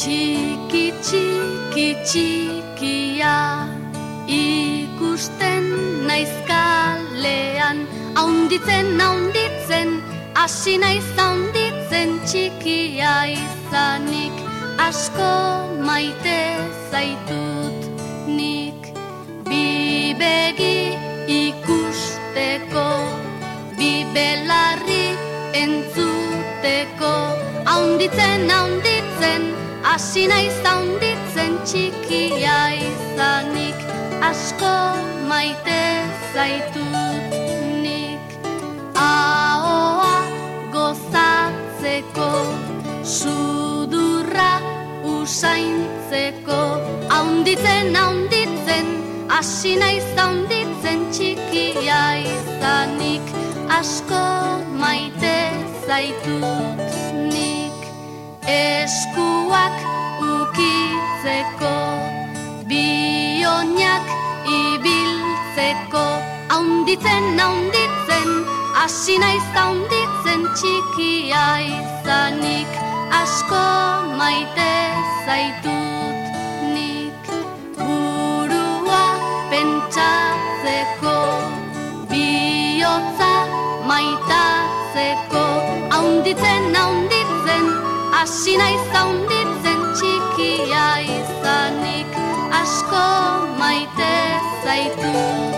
Txiki txikia ikusten naizkalean Aunditzen, aunditzen, hasi naiz aunditzen Txikia izanik asko maite zaitut nik Bibegi ikusteko, bibelarri entzuteko Aunditzen, aunditzen, hasi naiz aunditzen txikia izanik asko maite zaitut nik ahoa gozatzeko sudurra usaintzeko aunditzen aunditzen hasi naiz aunditzen txikia izanik asko maite zaitut haunditzen, haunditzen, hasi naiz haunditzen txikia izanik, asko maite zaitut nik. Burua pentsatzeko, bihotza maitatzeko, haunditzen, haunditzen, hasi naiz haunditzen txikia izanik, asko maite zaitut.